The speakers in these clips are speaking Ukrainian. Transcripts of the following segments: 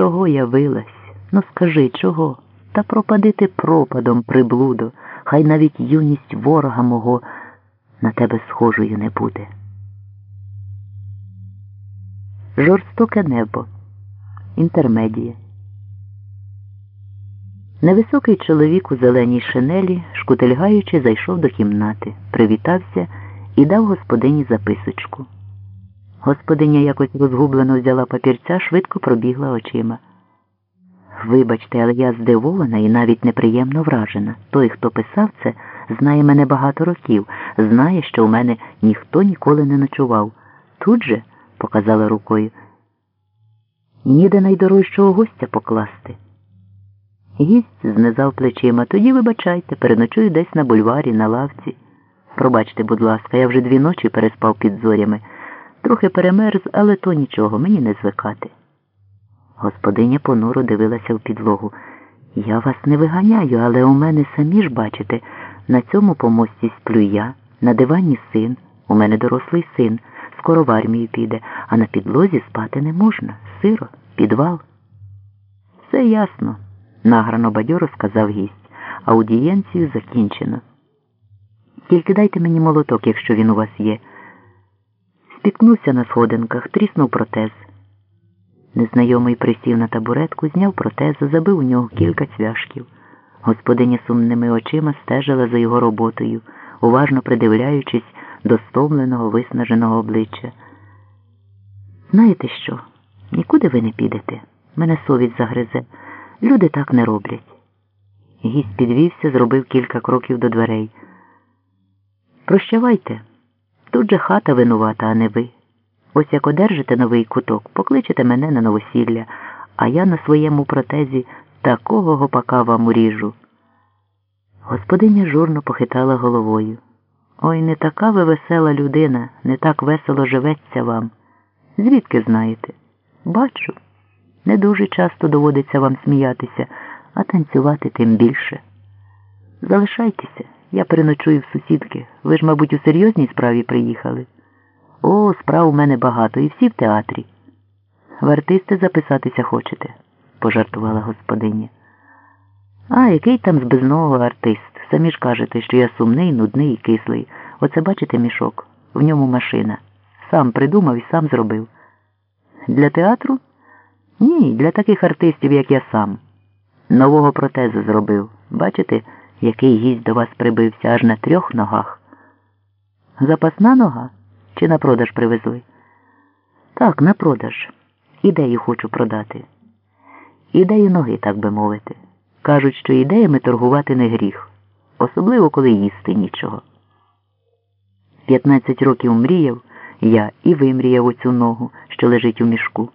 чого явилась? Ну скажи, чого? Та пропади ти пропадом, приблудо, хай навіть юність ворога мого на тебе схожою не буде. Жорстоке небо. Інтермедія. Невисокий чоловік у зеленій шинелі, шкутильгаючи, зайшов до кімнати, привітався і дав господині записочку. Господиня якось розгублено взяла папірця, швидко пробігла очима. Вибачте, але я здивована і навіть неприємно вражена. Той, хто писав це, знає мене багато років, знає, що у мене ніхто ніколи не ночував. Тут же, показала рукою, ніде найдорожчого гостя покласти. Гість знизав плечима. Тоді, вибачайте, переночую десь на бульварі, на лавці. Пробачте, будь ласка, я вже дві ночі переспав під зорями. Трохи перемерз, але то нічого, мені не звикати. Господиня понуро дивилася в підлогу. Я вас не виганяю, але у мене самі ж бачите, на цьому помості сплю я, на дивані син, у мене дорослий син, скоро в армію піде, а на підлозі спати не можна. Сиро, підвал. Все ясно, награно бадьоро сказав гість. Аудієнцію закінчено. Тільки дайте мені молоток, якщо він у вас є. Спікнувся на сходинках, тріснув протез. Незнайомий присів на табуретку, зняв протезу, забив у нього кілька цвяшків. Господиня сумними очима стежила за його роботою, уважно придивляючись до стомленого, виснаженого обличчя. Знаєте що? Нікуди ви не підете. Мене совість загризе. Люди так не роблять. Гість підвівся, зробив кілька кроків до дверей. Прощавайте. Тут же хата винувата, а не ви. Ось як одержите новий куток, покличете мене на новосілля, а я на своєму протезі такого гопака вам уріжу. Господиня журно похитала головою. Ой, не така ви весела людина, не так весело живеться вам. Звідки знаєте? Бачу. Не дуже часто доводиться вам сміятися, а танцювати тим більше. Залишайтеся, я переночую в сусідки. Ви ж, мабуть, у серйозній справі приїхали. О, справ у мене багато, і всі в театрі. В артисти записатися хочете, пожартувала господиня. А який там з безного артист? Самі ж кажете, що я сумний, нудний і кислий. Оце бачите мішок, в ньому машина. Сам придумав і сам зробив. Для театру? Ні, для таких артистів, як я сам. Нового протезу зробив. Бачите, який гість до вас прибився аж на трьох ногах? Запасна нога? Чи на продаж привезли? Так, на продаж. Ідею хочу продати. Ідею ноги, так би мовити. Кажуть, що ідеями торгувати не гріх, особливо коли їсти нічого. П'ятнадцять років мріяв я і вимріяв оцю ногу, що лежить у мішку.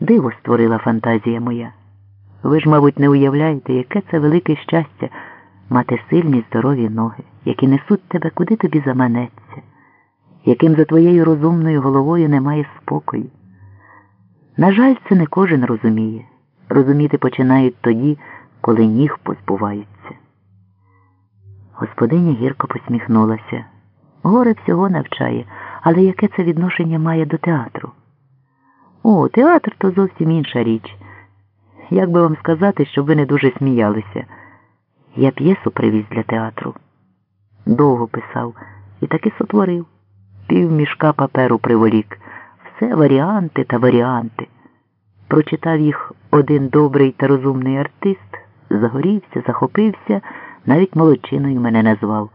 Диво створила фантазія моя. Ви ж, мабуть, не уявляєте, яке це велике щастя мати сильні здорові ноги, які несуть тебе, куди тобі заманеться, яким за твоєю розумною головою немає спокою. На жаль, це не кожен розуміє. Розуміти починають тоді, коли ніг позбуваються. Господиня гірко посміхнулася. Горе всього навчає, але яке це відношення має до театру? О, театр то зовсім інша річ. Як би вам сказати, щоб ви не дуже сміялися? Я п'єсу привіз для театру. Довго писав і таки сотворив. Пів мішка паперу приволік. Все варіанти та варіанти. Прочитав їх один добрий та розумний артист, загорівся, захопився, навіть молодчиною мене назвав.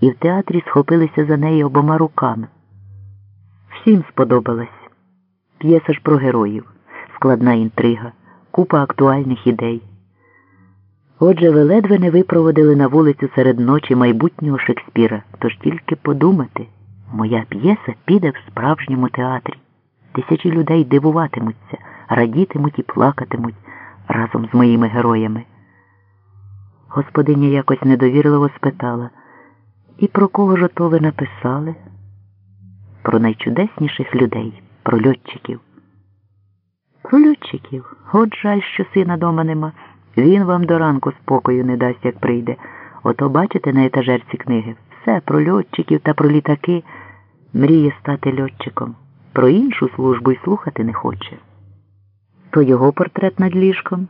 І в театрі схопилися за неї обома руками. Всім сподобалась. П'єса ж про героїв, складна інтрига, купа актуальних ідей. Отже, ви ледве не випроводили на вулицю серед ночі майбутнього Шекспіра, тож тільки подумати, моя п'єса піде в справжньому театрі. Тисячі людей дивуватимуться, радітимуть і плакатимуть разом з моїми героями. Господиня якось недовірливо спитала, і про кого ж ото ви написали? Про найчудесніших людей, про льотчиків. Про льотчиків. От жаль, що сина дома нема. Він вам до ранку спокою не дасть, як прийде. Ото бачите на етажерці книги. Все про льотчиків та про літаки. Мріє стати льотчиком. Про іншу службу й слухати не хоче. То його портрет над ліжком.